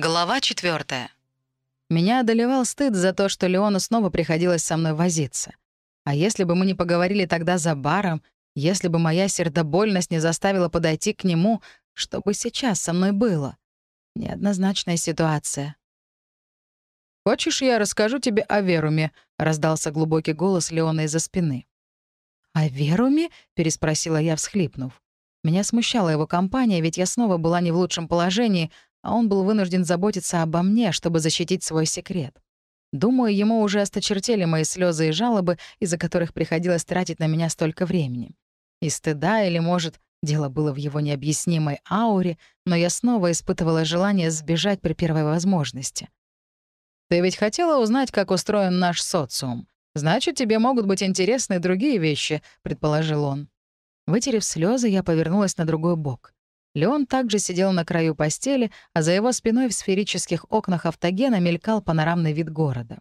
Глава четвертая. Меня одолевал стыд за то, что Леону снова приходилось со мной возиться. А если бы мы не поговорили тогда за баром, если бы моя сердобольность не заставила подойти к нему, что бы сейчас со мной было? Неоднозначная ситуация. «Хочешь, я расскажу тебе о Веруме?» — раздался глубокий голос Леона из-за спины. «О Веруме?» — переспросила я, всхлипнув. Меня смущала его компания, ведь я снова была не в лучшем положении, а он был вынужден заботиться обо мне, чтобы защитить свой секрет. Думаю, ему уже осточертели мои слезы и жалобы, из-за которых приходилось тратить на меня столько времени. И стыда, или, может, дело было в его необъяснимой ауре, но я снова испытывала желание сбежать при первой возможности. «Ты ведь хотела узнать, как устроен наш социум. Значит, тебе могут быть интересны другие вещи», — предположил он. Вытерев слезы, я повернулась на другой бок. Леон также сидел на краю постели, а за его спиной в сферических окнах автогена мелькал панорамный вид города.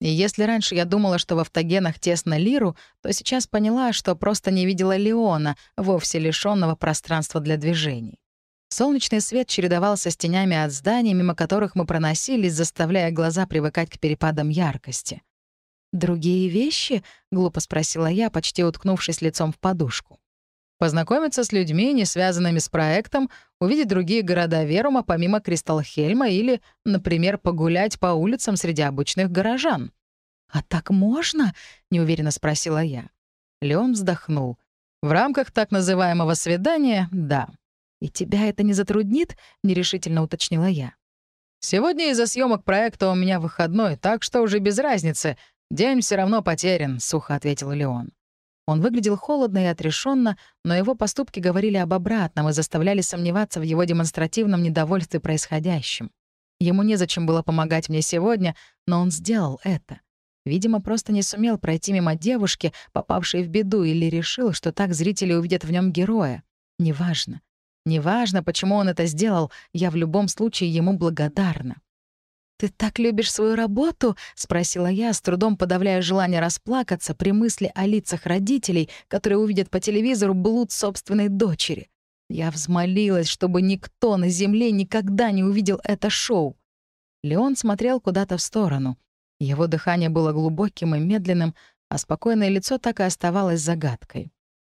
И если раньше я думала, что в автогенах тесно Лиру, то сейчас поняла, что просто не видела Леона, вовсе лишённого пространства для движений. Солнечный свет чередовался с тенями от зданий, мимо которых мы проносились, заставляя глаза привыкать к перепадам яркости. «Другие вещи?» — глупо спросила я, почти уткнувшись лицом в подушку. Познакомиться с людьми, не связанными с проектом, увидеть другие города Верума помимо Кристалхельма или, например, погулять по улицам среди обычных горожан. «А так можно?» — неуверенно спросила я. Леон вздохнул. «В рамках так называемого свидания — да». «И тебя это не затруднит?» — нерешительно уточнила я. «Сегодня из-за съемок проекта у меня выходной, так что уже без разницы. День все равно потерян», — сухо ответил Леон. Он выглядел холодно и отрешенно, но его поступки говорили об обратном и заставляли сомневаться в его демонстративном недовольстве происходящим. Ему незачем было помогать мне сегодня, но он сделал это. Видимо, просто не сумел пройти мимо девушки, попавшей в беду, или решил, что так зрители увидят в нем героя. Неважно. Неважно, почему он это сделал, я в любом случае ему благодарна. «Ты так любишь свою работу?» — спросила я, с трудом подавляя желание расплакаться при мысли о лицах родителей, которые увидят по телевизору блуд собственной дочери. Я взмолилась, чтобы никто на Земле никогда не увидел это шоу. Леон смотрел куда-то в сторону. Его дыхание было глубоким и медленным, а спокойное лицо так и оставалось загадкой.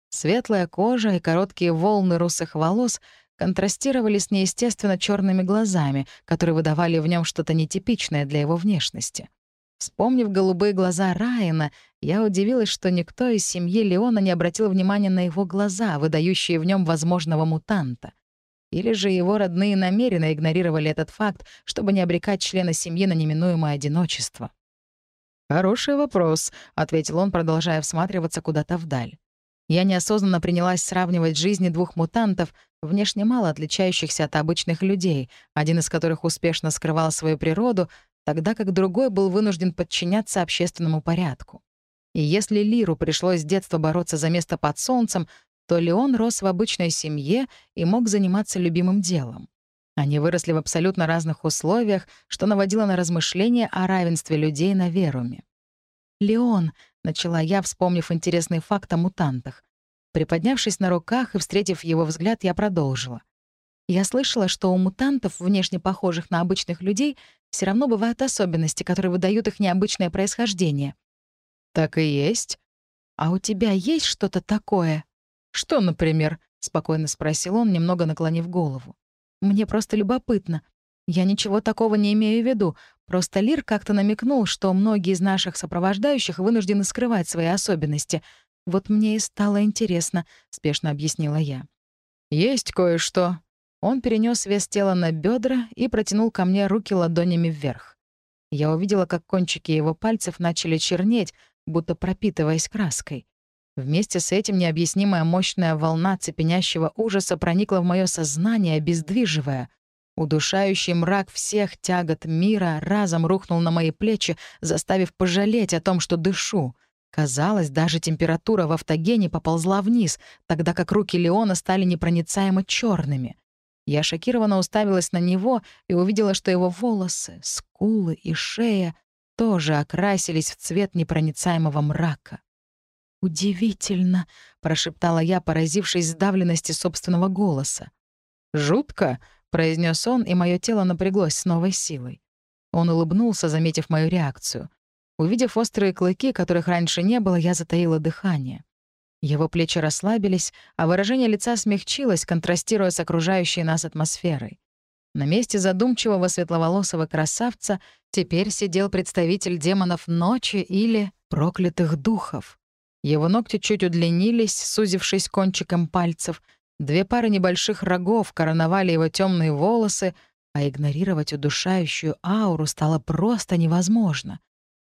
Светлая кожа и короткие волны русых волос — контрастировали с неестественно черными глазами, которые выдавали в нем что-то нетипичное для его внешности. Вспомнив голубые глаза Райана, я удивилась, что никто из семьи Леона не обратил внимания на его глаза, выдающие в нем возможного мутанта. Или же его родные намеренно игнорировали этот факт, чтобы не обрекать члена семьи на неминуемое одиночество. «Хороший вопрос», — ответил он, продолжая всматриваться куда-то вдаль. Я неосознанно принялась сравнивать жизни двух мутантов, внешне мало отличающихся от обычных людей, один из которых успешно скрывал свою природу, тогда как другой был вынужден подчиняться общественному порядку. И если Лиру пришлось с детства бороться за место под солнцем, то Леон рос в обычной семье и мог заниматься любимым делом. Они выросли в абсолютно разных условиях, что наводило на размышления о равенстве людей на Веруме. «Леон», — начала я, вспомнив интересный факт о мутантах. Приподнявшись на руках и встретив его взгляд, я продолжила. Я слышала, что у мутантов, внешне похожих на обычных людей, все равно бывают особенности, которые выдают их необычное происхождение. «Так и есть. А у тебя есть что-то такое?» «Что, например?» — спокойно спросил он, немного наклонив голову. «Мне просто любопытно. Я ничего такого не имею в виду. Просто Лир как-то намекнул, что многие из наших сопровождающих вынуждены скрывать свои особенности. Вот мне и стало интересно, спешно объяснила я. Есть кое-что. Он перенес вес тела на бедра и протянул ко мне руки ладонями вверх. Я увидела, как кончики его пальцев начали чернеть, будто пропитываясь краской. Вместе с этим необъяснимая мощная волна цепенящего ужаса проникла в мое сознание, обездвиживая — Удушающий мрак всех тягот мира разом рухнул на мои плечи, заставив пожалеть о том, что дышу. Казалось, даже температура в автогене поползла вниз, тогда как руки Леона стали непроницаемо черными. Я шокированно уставилась на него и увидела, что его волосы, скулы и шея тоже окрасились в цвет непроницаемого мрака. «Удивительно», — прошептала я, поразившись сдавленности собственного голоса. «Жутко», произнес он, и мое тело напряглось с новой силой. Он улыбнулся, заметив мою реакцию. Увидев острые клыки, которых раньше не было, я затаила дыхание. Его плечи расслабились, а выражение лица смягчилось, контрастируя с окружающей нас атмосферой. На месте задумчивого светловолосого красавца теперь сидел представитель демонов ночи или проклятых духов. Его ногти чуть удлинились, сузившись кончиком пальцев. Две пары небольших рогов короновали его темные волосы, а игнорировать удушающую ауру стало просто невозможно.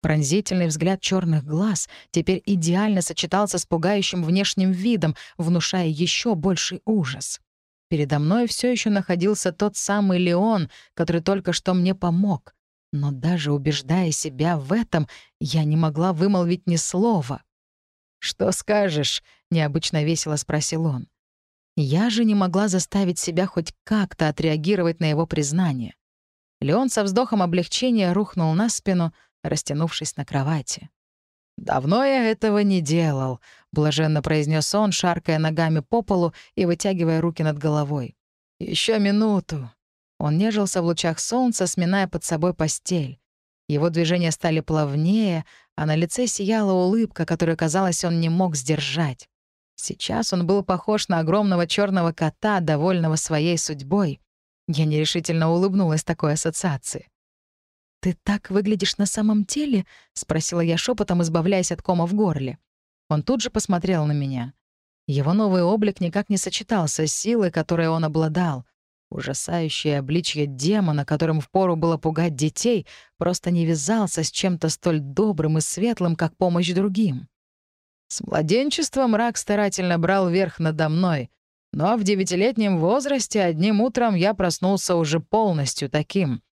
Пронзительный взгляд черных глаз теперь идеально сочетался с пугающим внешним видом, внушая еще больший ужас. Передо мной все еще находился тот самый Леон, который только что мне помог. Но даже убеждая себя в этом, я не могла вымолвить ни слова. «Что скажешь?» — необычно весело спросил он. Я же не могла заставить себя хоть как-то отреагировать на его признание. Леон со вздохом облегчения рухнул на спину, растянувшись на кровати. «Давно я этого не делал», — блаженно произнес он, шаркая ногами по полу и вытягивая руки над головой. Еще минуту». Он нежился в лучах солнца, сминая под собой постель. Его движения стали плавнее, а на лице сияла улыбка, которую, казалось, он не мог сдержать. Сейчас он был похож на огромного черного кота, довольного своей судьбой. Я нерешительно улыбнулась такой ассоциации. «Ты так выглядишь на самом деле?» — спросила я шепотом, избавляясь от кома в горле. Он тут же посмотрел на меня. Его новый облик никак не сочетался с силой, которой он обладал. Ужасающее обличье демона, которым впору было пугать детей, просто не вязался с чем-то столь добрым и светлым, как помощь другим. С младенчества мрак старательно брал верх надо мной, но в девятилетнем возрасте одним утром я проснулся уже полностью таким.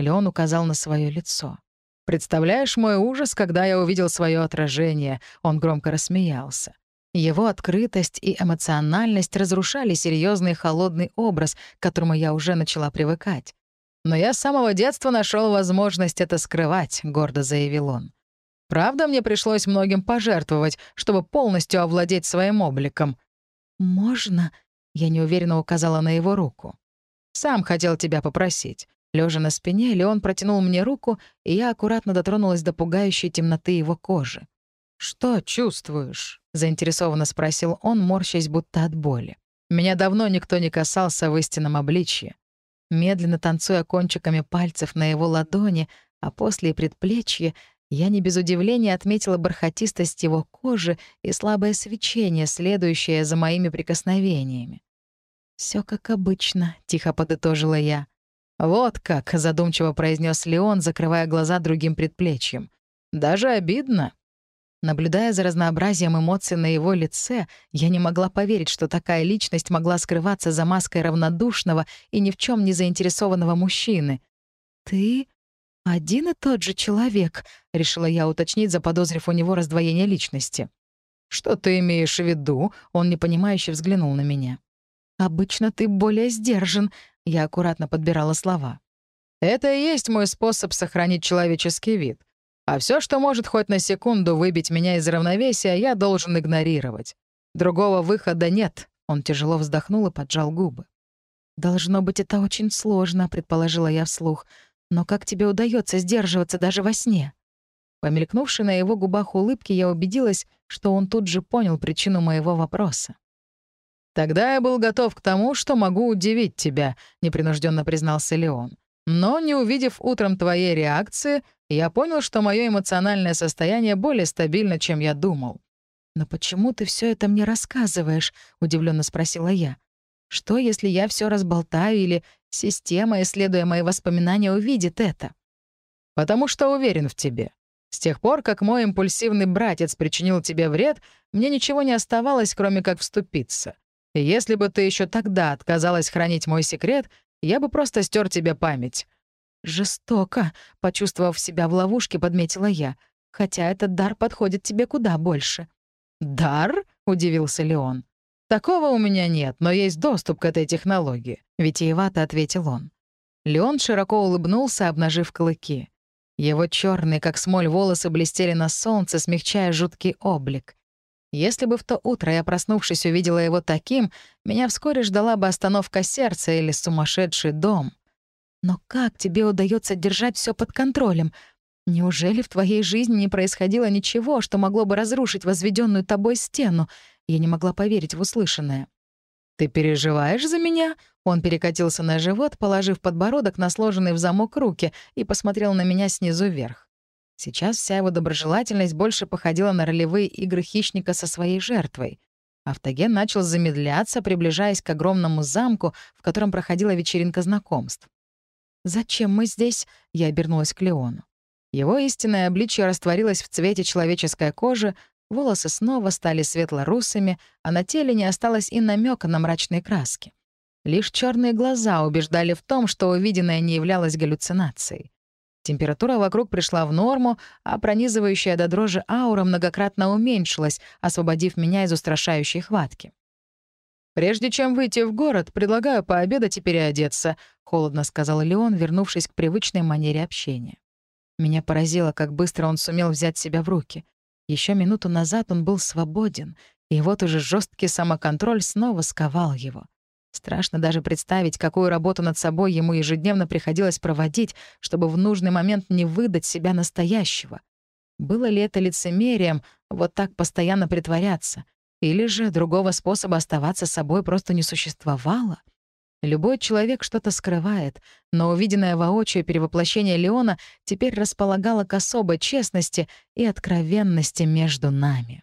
Леон указал на свое лицо. «Представляешь мой ужас, когда я увидел свое отражение?» Он громко рассмеялся. Его открытость и эмоциональность разрушали серьезный холодный образ, к которому я уже начала привыкать. «Но я с самого детства нашел возможность это скрывать», — гордо заявил он. «Правда, мне пришлось многим пожертвовать, чтобы полностью овладеть своим обликом». «Можно?» — я неуверенно указала на его руку. «Сам хотел тебя попросить. Лежа на спине, Леон протянул мне руку, и я аккуратно дотронулась до пугающей темноты его кожи. «Что чувствуешь?» — заинтересованно спросил он, морщась будто от боли. «Меня давно никто не касался в истинном обличье». Медленно танцуя кончиками пальцев на его ладони, а после и предплечье, я не без удивления отметила бархатистость его кожи и слабое свечение, следующее за моими прикосновениями. Все как обычно», — тихо подытожила я. «Вот как», — задумчиво произнес Леон, закрывая глаза другим предплечьем. «Даже обидно». Наблюдая за разнообразием эмоций на его лице, я не могла поверить, что такая личность могла скрываться за маской равнодушного и ни в чем не заинтересованного мужчины. «Ты один и тот же человек», — решила я уточнить, заподозрив у него раздвоение личности. «Что ты имеешь в виду?» — он непонимающе взглянул на меня. «Обычно ты более сдержан», я аккуратно подбирала слова. «Это и есть мой способ сохранить человеческий вид. А все, что может хоть на секунду выбить меня из равновесия, я должен игнорировать. Другого выхода нет». Он тяжело вздохнул и поджал губы. «Должно быть, это очень сложно», — предположила я вслух. «Но как тебе удается сдерживаться даже во сне?» Помелькнувшей на его губах улыбки, я убедилась, что он тут же понял причину моего вопроса. «Тогда я был готов к тому, что могу удивить тебя», — непринужденно признался Леон. «Но, не увидев утром твоей реакции, я понял, что мое эмоциональное состояние более стабильно, чем я думал». «Но почему ты все это мне рассказываешь?» — удивленно спросила я. «Что, если я все разболтаю или система, исследуя мои воспоминания, увидит это?» «Потому что уверен в тебе. С тех пор, как мой импульсивный братец причинил тебе вред, мне ничего не оставалось, кроме как вступиться. Если бы ты еще тогда отказалась хранить мой секрет, я бы просто стер тебе память». «Жестоко», — почувствовав себя в ловушке, подметила я. «Хотя этот дар подходит тебе куда больше». «Дар?» — удивился Леон. «Такого у меня нет, но есть доступ к этой технологии», — витиевато ответил он. Леон широко улыбнулся, обнажив клыки. Его черные, как смоль, волосы блестели на солнце, смягчая жуткий облик. Если бы в то утро я, проснувшись, увидела его таким, меня вскоре ждала бы остановка сердца или сумасшедший дом. Но как тебе удается держать все под контролем? Неужели в твоей жизни не происходило ничего, что могло бы разрушить возведенную тобой стену? Я не могла поверить в услышанное. «Ты переживаешь за меня?» Он перекатился на живот, положив подбородок на сложенные в замок руки и посмотрел на меня снизу вверх. Сейчас вся его доброжелательность больше походила на ролевые игры хищника со своей жертвой. Автоген начал замедляться, приближаясь к огромному замку, в котором проходила вечеринка знакомств. «Зачем мы здесь?» — я обернулась к Леону. Его истинное обличье растворилось в цвете человеческой кожи, волосы снова стали светло-русыми, а на теле не осталось и намека на мрачные краски. Лишь черные глаза убеждали в том, что увиденное не являлось галлюцинацией. Температура вокруг пришла в норму, а пронизывающая до дрожи аура многократно уменьшилась, освободив меня из устрашающей хватки. «Прежде чем выйти в город, предлагаю пообедать и переодеться», — холодно сказал Леон, вернувшись к привычной манере общения. Меня поразило, как быстро он сумел взять себя в руки. Еще минуту назад он был свободен, и вот уже жесткий самоконтроль снова сковал его. Страшно даже представить, какую работу над собой ему ежедневно приходилось проводить, чтобы в нужный момент не выдать себя настоящего. Было ли это лицемерием вот так постоянно притворяться? Или же другого способа оставаться собой просто не существовало? Любой человек что-то скрывает, но увиденное воочию перевоплощение Леона теперь располагало к особой честности и откровенности между нами.